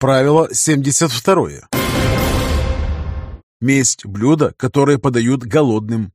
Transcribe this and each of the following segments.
Правило 72. Месть – блюдо, которое подают голодным.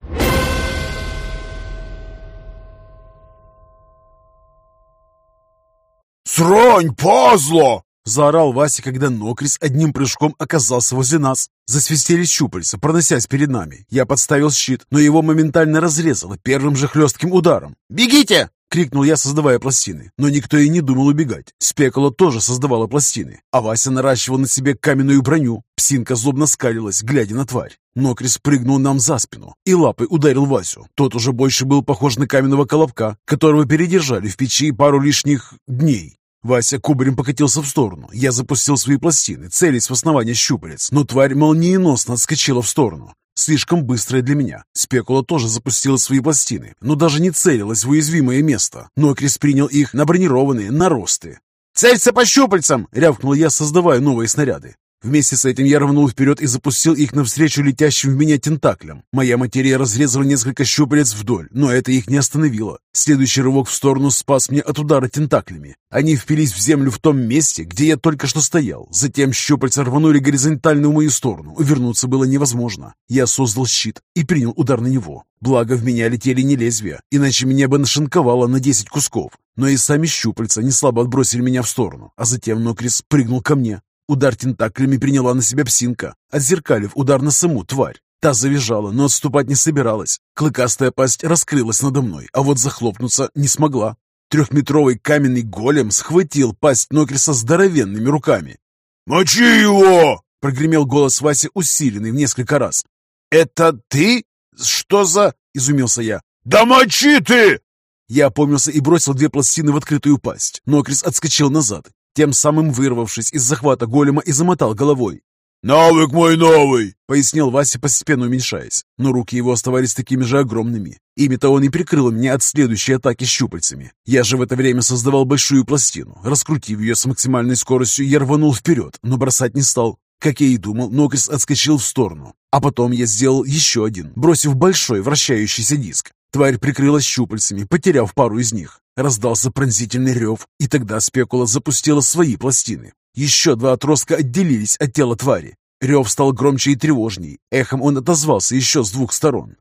«Срань, пазло!» Заорал Вася, когда Нокрис одним прыжком оказался возле нас. Засвистели щупальца, проносясь перед нами. Я подставил щит, но его моментально разрезало первым же хлестким ударом. «Бегите!» — крикнул я, создавая пластины. Но никто и не думал убегать. Спекула тоже создавала пластины, а Вася наращивал на себе каменную броню. Псинка злобно скалилась, глядя на тварь. Нокрис прыгнул нам за спину и лапой ударил Васю. Тот уже больше был похож на каменного колобка, которого передержали в печи пару лишних дней. Вася кубарем покатился в сторону. Я запустил свои пластины, целясь в основание щупалец, но тварь молниеносно отскочила в сторону. Слишком быстрая для меня. Спекула тоже запустила свои пластины, но даже не целилась в уязвимое место. Нокрис принял их на бронированные наросты. «Целься по щупальцам!» — рявкнул я, создавая новые снаряды. Вместе с этим я рванул вперед и запустил их навстречу летящим в меня тентаклям. Моя материя разрезала несколько щупалец вдоль, но это их не остановило. Следующий рывок в сторону спас мне от удара тентаклями. Они впились в землю в том месте, где я только что стоял. Затем щупальца рванули горизонтально в мою сторону. Увернуться было невозможно. Я создал щит и принял удар на него. Благо в меня летели не лезвия, иначе меня бы нашинковало на 10 кусков. Но и сами щупальца не слабо отбросили меня в сторону, а затем Нокрис прыгнул ко мне. Удар тентаклями приняла на себя псинка, отзеркалив удар на саму тварь. Та завизжала, но отступать не собиралась. Клыкастая пасть раскрылась надо мной, а вот захлопнуться не смогла. Трехметровый каменный голем схватил пасть Нокриса здоровенными руками. «Мочи его!» — прогремел голос Васи, усиленный в несколько раз. «Это ты? Что за...» — изумился я. «Да мочи ты!» Я опомнился и бросил две пластины в открытую пасть. Нокрис отскочил назад, тем самым вырвавшись из захвата голема и замотал головой. «Навык мой новый!» — пояснил Вася, постепенно уменьшаясь. Но руки его оставались такими же огромными. Ими-то он и прикрыл меня от следующей атаки щупальцами. Я же в это время создавал большую пластину. Раскрутив ее с максимальной скоростью, я рванул вперед, но бросать не стал. Как я и думал, Нокрис отскочил в сторону. А потом я сделал еще один, бросив большой вращающийся диск. Тварь прикрылась щупальцами, потеряв пару из них. Раздался пронзительный рев, и тогда спекула запустила свои пластины. Еще два отростка отделились от тела твари. Рев стал громче и тревожней. Эхом он отозвался еще с двух сторон.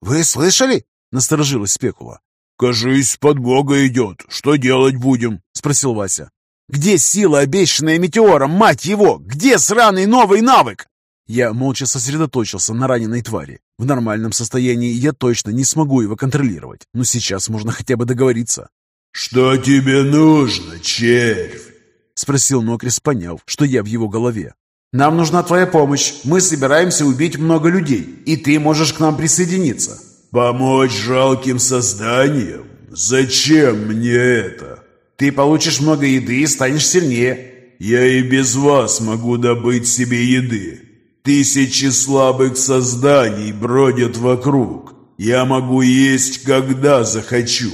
«Вы слышали?» — насторожилась спекула. «Кажись, подмога идет. Что делать будем?» — спросил Вася. «Где сила, обещанная метеором, мать его? Где сраный новый навык?» Я молча сосредоточился на раненой твари. В нормальном состоянии я точно не смогу его контролировать, но сейчас можно хотя бы договориться. «Что тебе нужно, червь?» — спросил Нокрис, поняв, что я в его голове. «Нам нужна твоя помощь. Мы собираемся убить много людей, и ты можешь к нам присоединиться». «Помочь жалким созданиям? Зачем мне это?» «Ты получишь много еды и станешь сильнее». «Я и без вас могу добыть себе еды. Тысячи слабых созданий бродят вокруг. Я могу есть, когда захочу.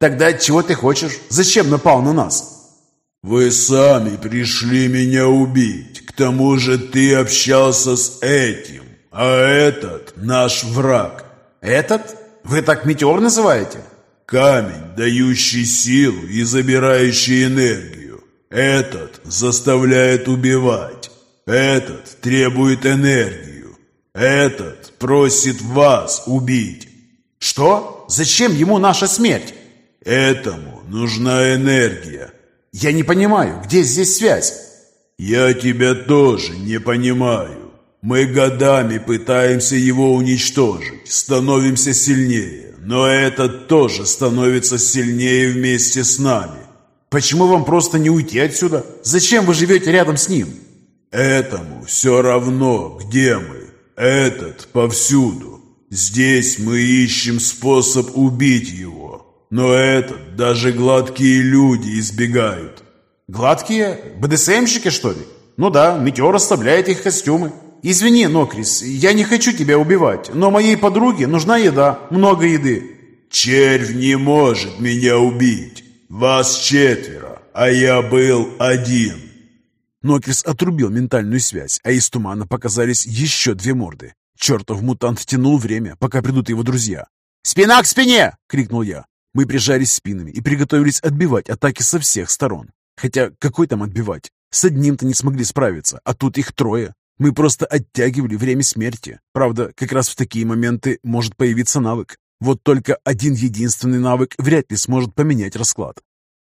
Тогда чего ты хочешь? Зачем напал на нас? Вы сами пришли меня убить. К тому же ты общался с этим. А этот наш враг. Этот? Вы так метеор называете? Камень, дающий силу и забирающий энергию. Этот заставляет убивать. Этот требует энергию. Этот просит вас убить. Что? Зачем ему наша смерть? Этому нужна энергия. Я не понимаю, где здесь связь? Я тебя тоже не понимаю. Мы годами пытаемся его уничтожить, становимся сильнее, но этот тоже становится сильнее вместе с нами. Почему вам просто не уйти отсюда? Зачем вы живете рядом с ним? Этому все равно, где мы. Этот повсюду. Здесь мы ищем способ убить его. Но этот даже гладкие люди избегают. Гладкие? БДСМщики, что ли? Ну да, метеор оставляет их костюмы. Извини, Нокрис, я не хочу тебя убивать, но моей подруге нужна еда, много еды. Червь не может меня убить. Вас четверо, а я был один. Нокрис отрубил ментальную связь, а из тумана показались еще две морды. Чертов мутант тянул время, пока придут его друзья. «Спина к спине!» — крикнул я. Мы прижались спинами и приготовились отбивать атаки со всех сторон. Хотя какой там отбивать? С одним-то не смогли справиться, а тут их трое. Мы просто оттягивали время смерти. Правда, как раз в такие моменты может появиться навык. Вот только один единственный навык вряд ли сможет поменять расклад.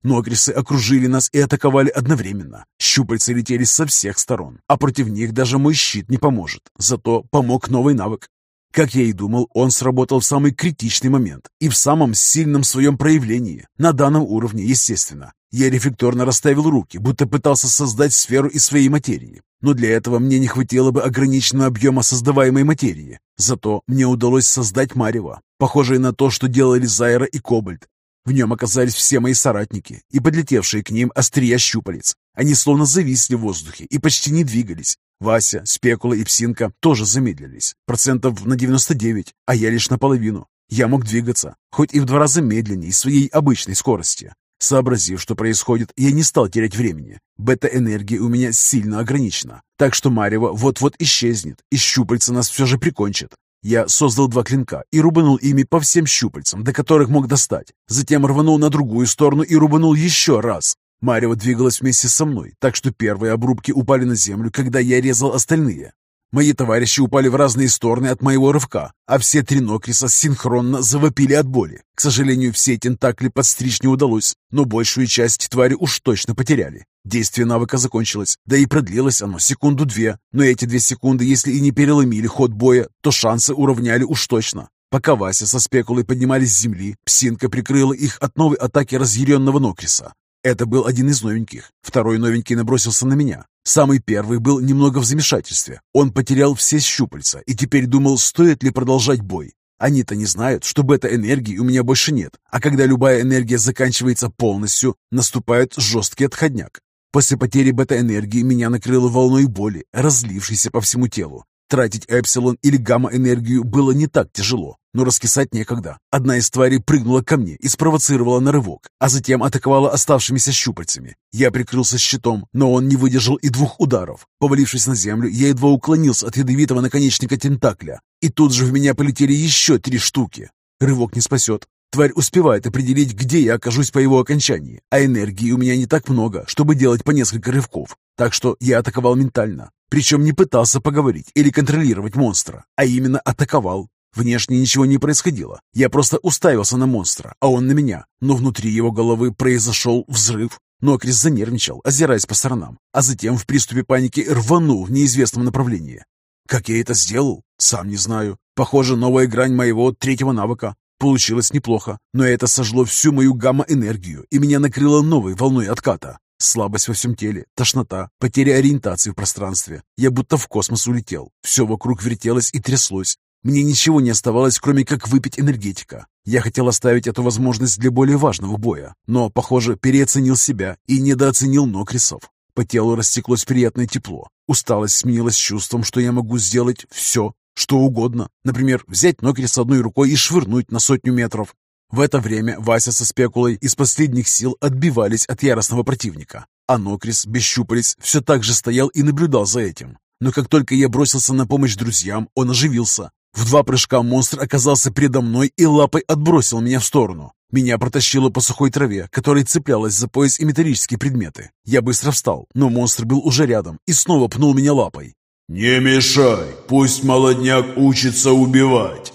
Нокрисы окружили нас и атаковали одновременно. Щупальца летели со всех сторон, а против них даже мой щит не поможет. Зато помог новый навык. Как я и думал, он сработал в самый критичный момент и в самом сильном своем проявлении, на данном уровне, естественно. Я рефлекторно расставил руки, будто пытался создать сферу из своей материи. Но для этого мне не хватило бы ограниченного объема создаваемой материи. Зато мне удалось создать марево, похожее на то, что делали Зайра и Кобальт. В нем оказались все мои соратники и подлетевшие к ним острия щупалец. Они словно зависли в воздухе и почти не двигались. Вася, Спекула и Псинка тоже замедлились, процентов на 99, а я лишь наполовину. Я мог двигаться, хоть и в два раза медленнее своей обычной скорости. Сообразив, что происходит, я не стал терять времени. Бета-энергия у меня сильно ограничена, так что Марева вот-вот исчезнет, и щупальца нас все же прикончат. Я создал два клинка и рубанул ими по всем щупальцам, до которых мог достать. Затем рванул на другую сторону и рубанул еще раз. Марева двигалась вместе со мной, так что первые обрубки упали на землю, когда я резал остальные. Мои товарищи упали в разные стороны от моего рывка, а все три Нокриса синхронно завопили от боли. К сожалению, все тентакли подстричь не удалось, но большую часть твари уж точно потеряли. Действие навыка закончилось, да и продлилось оно секунду-две, но эти две секунды, если и не переломили ход боя, то шансы уравняли уж точно. Пока Вася со спекулой поднимались с земли, псинка прикрыла их от новой атаки разъяренного Нокриса. Это был один из новеньких. Второй новенький набросился на меня. Самый первый был немного в замешательстве. Он потерял все щупальца и теперь думал, стоит ли продолжать бой. Они-то не знают, что бета-энергии у меня больше нет, а когда любая энергия заканчивается полностью, наступает жесткий отходняк. После потери бета-энергии меня накрыло волной боли, разлившейся по всему телу. Тратить эпсилон или гамма-энергию было не так тяжело, но раскисать некогда. Одна из тварей прыгнула ко мне и спровоцировала на рывок, а затем атаковала оставшимися щупальцами. Я прикрылся щитом, но он не выдержал и двух ударов. Повалившись на землю, я едва уклонился от ядовитого наконечника тентакля, и тут же в меня полетели еще три штуки. Рывок не спасет. Тварь успевает определить, где я окажусь по его окончании, а энергии у меня не так много, чтобы делать по несколько рывков. Так что я атаковал ментально, причем не пытался поговорить или контролировать монстра, а именно атаковал. Внешне ничего не происходило. Я просто уставился на монстра, а он на меня. Но внутри его головы произошел взрыв. Нокрис занервничал, озираясь по сторонам, а затем в приступе паники рванул в неизвестном направлении. Как я это сделал? Сам не знаю. Похоже, новая грань моего третьего навыка. Получилось неплохо, но это сожгло всю мою гамма-энергию и меня накрыло новой волной отката. Слабость во всем теле, тошнота, потеря ориентации в пространстве. Я будто в космос улетел. Все вокруг вертелось и тряслось. Мне ничего не оставалось, кроме как выпить энергетика. Я хотел оставить эту возможность для более важного боя, но, похоже, переоценил себя и недооценил Нокрисов. По телу растеклось приятное тепло. Усталость сменилась чувством, что я могу сделать все, что угодно. Например, взять Нокрис одной рукой и швырнуть на сотню метров. В это время Вася со спекулой из последних сил отбивались от яростного противника, а Нокрис без щупалец все так же стоял и наблюдал за этим. Но как только я бросился на помощь друзьям, он оживился. В два прыжка монстр оказался передо мной и лапой отбросил меня в сторону. Меня протащило по сухой траве, которой цеплялась за пояс и металлические предметы. Я быстро встал, но монстр был уже рядом и снова пнул меня лапой. «Не мешай, пусть молодняк учится убивать!»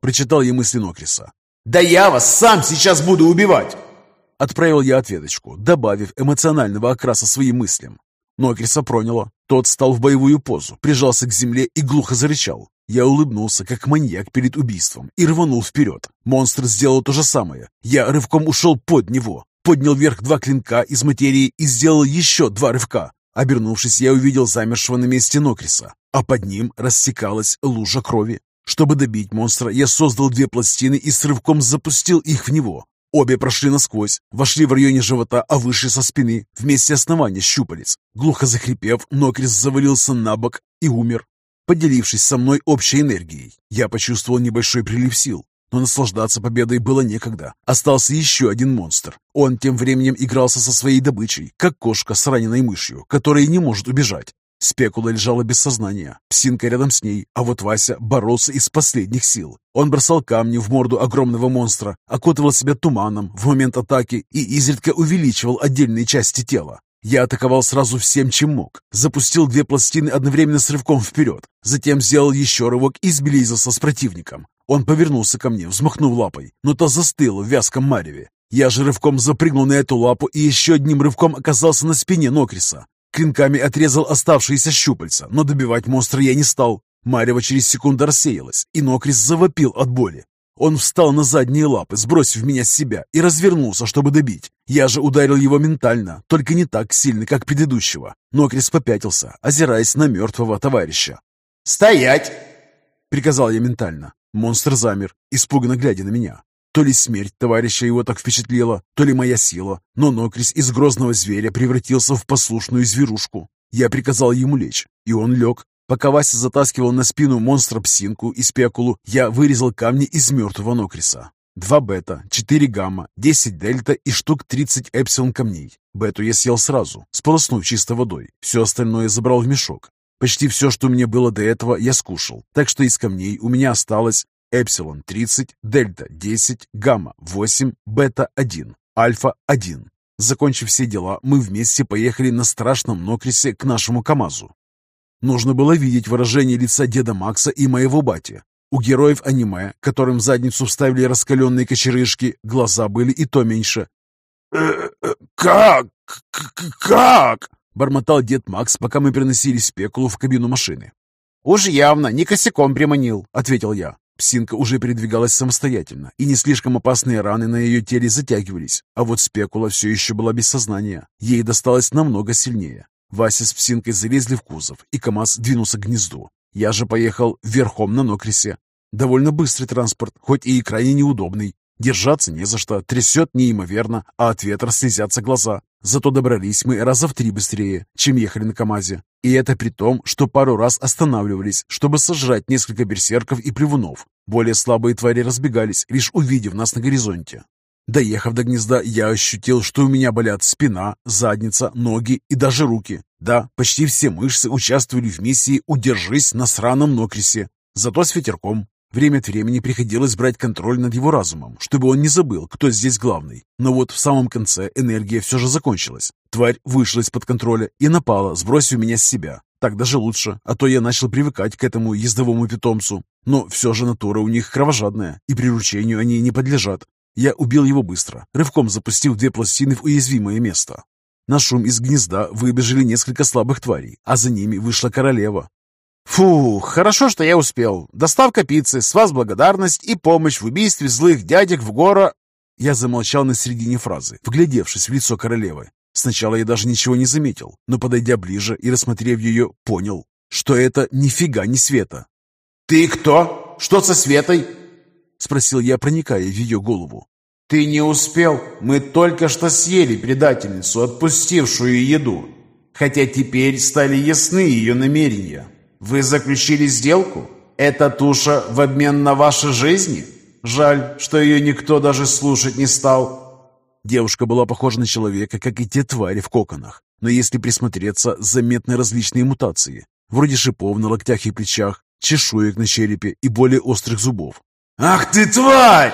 Прочитал я мысли Нокриса. «Да я вас сам сейчас буду убивать!» Отправил я ответочку, добавив эмоционального окраса своим мыслям. Нокриса проняло. Тот стал в боевую позу, прижался к земле и глухо зарычал. Я улыбнулся, как маньяк перед убийством, и рванул вперед. Монстр сделал то же самое. Я рывком ушел под него, поднял вверх два клинка из материи и сделал еще два рывка. Обернувшись, я увидел замершего на месте Нокриса, а под ним рассекалась лужа крови. Чтобы добить монстра, я создал две пластины и с рывком запустил их в него. Обе прошли насквозь, вошли в районе живота, а выше со спины, вместе основания щупалец. Глухо захрипев, Нокрис завалился на бок и умер. Поделившись со мной общей энергией, я почувствовал небольшой прилив сил, но наслаждаться победой было некогда. Остался еще один монстр. Он тем временем игрался со своей добычей, как кошка с раненой мышью, которая не может убежать. Спекула лежала без сознания, псинка рядом с ней, а вот Вася боролся из последних сил. Он бросал камни в морду огромного монстра, окутывал себя туманом в момент атаки и изредка увеличивал отдельные части тела. Я атаковал сразу всем, чем мог. Запустил две пластины одновременно с рывком вперед. Затем сделал еще рывок и сблизился с противником. Он повернулся ко мне, взмахнув лапой, но та застыла в вязком мареве. Я же рывком запрыгнул на эту лапу и еще одним рывком оказался на спине Нокриса. Клинками отрезал оставшиеся щупальца, но добивать монстра я не стал. Марево через секунду рассеялась, и Нокрис завопил от боли. Он встал на задние лапы, сбросив меня с себя, и развернулся, чтобы добить. Я же ударил его ментально, только не так сильно, как предыдущего. Нокрис попятился, озираясь на мертвого товарища. «Стоять!» — приказал я ментально. Монстр замер, испуганно глядя на меня. То ли смерть товарища его так впечатлила, то ли моя сила, но Нокрис из грозного зверя превратился в послушную зверушку. Я приказал ему лечь, и он лег. Пока Вася затаскивал на спину монстра псинку и спекулу, я вырезал камни из мертвого Нокриса. Два бета, четыре гамма, десять дельта и штук тридцать эпсилон камней. Бету я съел сразу, сполоснув чистой водой. Все остальное забрал в мешок. Почти все, что у меня было до этого, я скушал, так что из камней у меня осталось эпсилон 30, дельта 10, гамма 8, бета 1, альфа 1. Закончив все дела, мы вместе поехали на страшном Нокрисе к нашему КамАЗу. Нужно было видеть выражение лица деда Макса и моего бати. У героев аниме, которым в задницу вставили раскаленные кочерышки, глаза были и то меньше. «Э, э, «Как? Как?» Бормотал дед Макс, пока мы переносили спекулу в кабину машины. «Уж явно, не косяком приманил», — ответил я. Псинка уже передвигалась самостоятельно, и не слишком опасные раны на ее теле затягивались, а вот спекула все еще была без сознания. Ей досталось намного сильнее. Вася с Псинкой залезли в кузов, и КамАЗ двинулся к гнезду. Я же поехал верхом на Нокрисе. Довольно быстрый транспорт, хоть и крайне неудобный. Держаться не за что, трясет неимоверно, а от ветра слезятся глаза. Зато добрались мы раза в три быстрее, чем ехали на КамАЗе. И это при том, что пару раз останавливались, чтобы сожрать несколько берсерков и плевунов. Более слабые твари разбегались, лишь увидев нас на горизонте. Доехав до гнезда, я ощутил, что у меня болят спина, задница, ноги и даже руки. Да, почти все мышцы участвовали в миссии «Удержись на сраном Нокрисе», зато с ветерком. Время от времени приходилось брать контроль над его разумом, чтобы он не забыл, кто здесь главный. Но вот в самом конце энергия все же закончилась. Тварь вышла из-под контроля и напала, сбросив меня с себя. Так даже лучше, а то я начал привыкать к этому ездовому питомцу. Но все же натура у них кровожадная, и приручению они не подлежат. Я убил его быстро, рывком запустив две пластины в уязвимое место. На шум из гнезда выбежали несколько слабых тварей, а за ними вышла королева. Фу, хорошо, что я успел. Доставка пиццы, с вас благодарность и помощь в убийстве злых дядек в горо... Я замолчал на середине фразы, вглядевшись в лицо королевы. Сначала я даже ничего не заметил, но, подойдя ближе и рассмотрев ее, понял, что это нифига не Света. «Ты кто? Что со Светой?» — спросил я, проникая в ее голову. «Ты не успел. Мы только что съели предательницу, отпустившую еду. Хотя теперь стали ясны ее намерения. Вы заключили сделку? Эта туша в обмен на ваши жизни? Жаль, что ее никто даже слушать не стал». Девушка была похожа на человека, как и те твари в коконах. Но если присмотреться, заметны различные мутации. Вроде шипов на локтях и плечах, чешуек на черепе и более острых зубов. «Ах ты тварь!»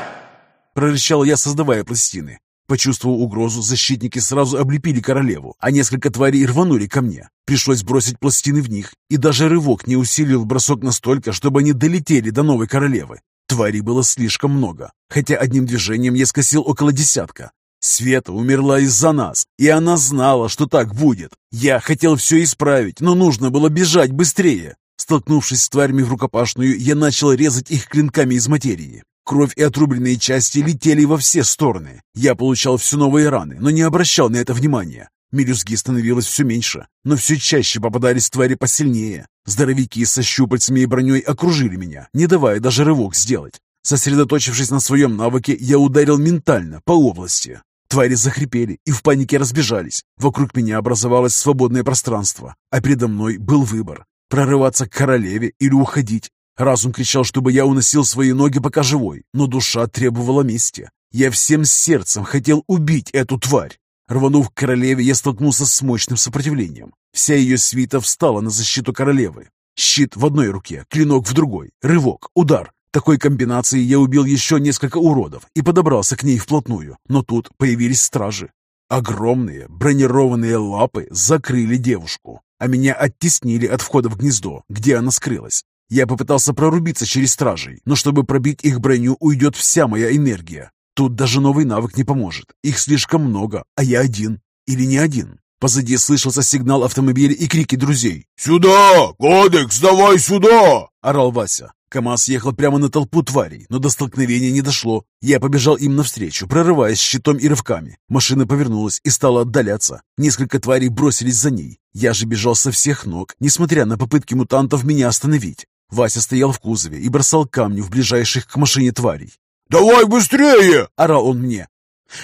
Прорычал я, создавая пластины. Почувствовав угрозу, защитники сразу облепили королеву, а несколько тварей рванули ко мне. Пришлось бросить пластины в них, и даже рывок не усилил бросок настолько, чтобы они долетели до новой королевы. Тварей было слишком много, хотя одним движением я скосил около десятка. Света умерла из-за нас, и она знала, что так будет. Я хотел все исправить, но нужно было бежать быстрее. Столкнувшись с тварями в рукопашную, я начал резать их клинками из материи. Кровь и отрубленные части летели во все стороны. Я получал все новые раны, но не обращал на это внимания. Мелюзги становилось все меньше, но все чаще попадались твари посильнее. Здоровики со щупальцами и броней окружили меня, не давая даже рывок сделать. Сосредоточившись на своем навыке, я ударил ментально по области. Твари захрипели и в панике разбежались. Вокруг меня образовалось свободное пространство, а передо мной был выбор – прорываться к королеве или уходить. Разум кричал, чтобы я уносил свои ноги пока живой, но душа требовала мести. Я всем сердцем хотел убить эту тварь. Рванув к королеве, я столкнулся с мощным сопротивлением. Вся ее свита встала на защиту королевы. Щит в одной руке, клинок в другой, рывок, удар. Такой комбинацией я убил еще несколько уродов и подобрался к ней вплотную, но тут появились стражи. Огромные бронированные лапы закрыли девушку, а меня оттеснили от входа в гнездо, где она скрылась. Я попытался прорубиться через стражей, но чтобы пробить их броню, уйдет вся моя энергия. Тут даже новый навык не поможет. Их слишком много, а я один. Или не один. Позади слышался сигнал автомобиля и крики друзей. «Сюда! Кодекс, давай сюда!» – орал Вася. КамАЗ ехал прямо на толпу тварей, но до столкновения не дошло. Я побежал им навстречу, прорываясь щитом и рывками. Машина повернулась и стала отдаляться. Несколько тварей бросились за ней. Я же бежал со всех ног, несмотря на попытки мутантов меня остановить. Вася стоял в кузове и бросал камни в ближайших к машине тварей. «Давай быстрее!» – орал он мне.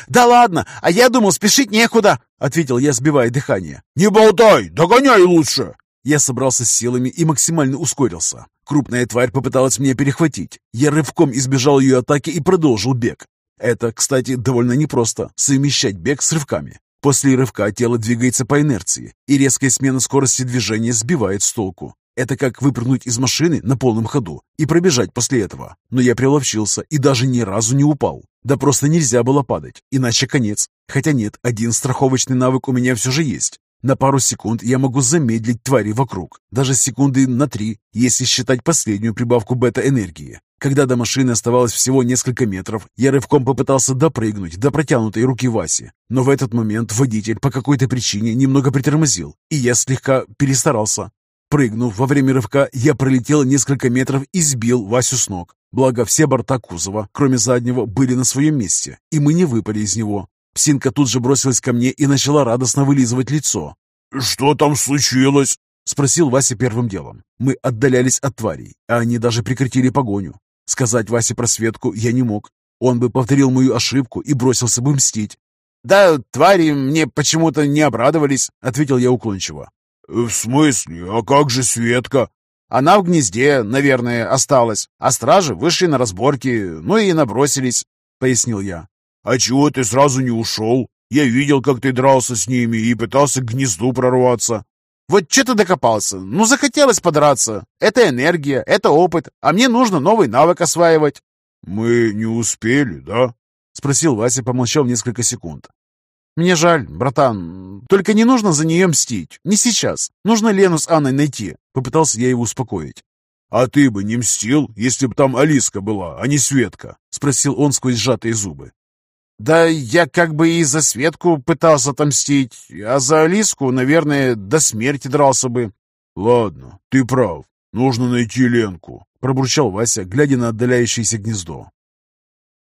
«Да ладно, а я думал, спешить некуда!» – ответил я, сбивая дыхание. «Не болтай, догоняй лучше!» Я собрался с силами и максимально ускорился. Крупная тварь попыталась меня перехватить. Я рывком избежал ее атаки и продолжил бег. Это, кстати, довольно непросто – совмещать бег с рывками. После рывка тело двигается по инерции, и резкая смена скорости движения сбивает с толку. Это как выпрыгнуть из машины на полном ходу и пробежать после этого. Но я приловчился и даже ни разу не упал. Да просто нельзя было падать, иначе конец. Хотя нет, один страховочный навык у меня все же есть. На пару секунд я могу замедлить твари вокруг, даже секунды на три, если считать последнюю прибавку бета-энергии. Когда до машины оставалось всего несколько метров, я рывком попытался допрыгнуть до протянутой руки Васи. Но в этот момент водитель по какой-то причине немного притормозил, и я слегка перестарался. Прыгнув во время рывка, я пролетел несколько метров и сбил Васю с ног. Благо, все борта кузова, кроме заднего, были на своем месте, и мы не выпали из него. Псинка тут же бросилась ко мне и начала радостно вылизывать лицо. «Что там случилось?» — спросил Вася первым делом. Мы отдалялись от тварей, а они даже прекратили погоню. Сказать Васе про Светку я не мог. Он бы повторил мою ошибку и бросился бы мстить. «Да твари мне почему-то не обрадовались», — ответил я уклончиво. «В смысле? А как же Светка?» «Она в гнезде, наверное, осталась, а стражи вышли на разборки, ну и набросились», — пояснил я. «А чего ты сразу не ушел? Я видел, как ты дрался с ними и пытался к гнезду прорваться». «Вот что ты докопался? Ну, захотелось подраться. Это энергия, это опыт, а мне нужно новый навык осваивать». «Мы не успели, да?» — спросил Вася, помолчав несколько секунд. «Мне жаль, братан. Только не нужно за нее мстить. Не сейчас. Нужно Лену с Анной найти». Попытался я его успокоить. «А ты бы не мстил, если бы там Алиска была, а не Светка?» Спросил он сквозь сжатые зубы. «Да я как бы и за Светку пытался отомстить, а за Алиску, наверное, до смерти дрался бы». «Ладно, ты прав. Нужно найти Ленку», пробурчал Вася, глядя на отдаляющееся гнездо.